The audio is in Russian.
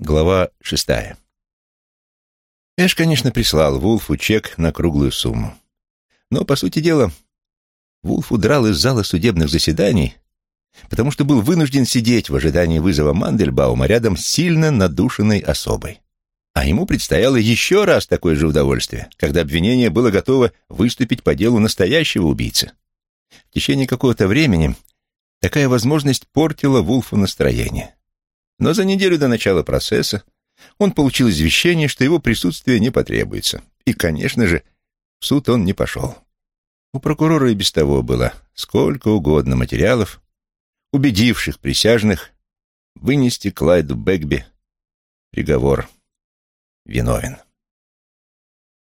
Глава шестая. Эш, конечно, прислал Вулфу чек на круглую сумму. Но, по сути дела, Вулф удрал из зала судебных заседаний, потому что был вынужден сидеть в ожидании вызова Мандельбаума рядом с сильно надушенной особой. А ему предстояло еще раз такое же удовольствие, когда обвинение было готово выступить по делу настоящего убийцы. В течение какого-то времени такая возможность портила Вулфу настроение. Но за неделю до начала процесса он получил извещение, что его присутствие не потребуется. И, конечно же, в суд он не пошел. У прокурора и без того было сколько угодно материалов, убедивших присяжных вынести Клайду Бэгби приговор виновен.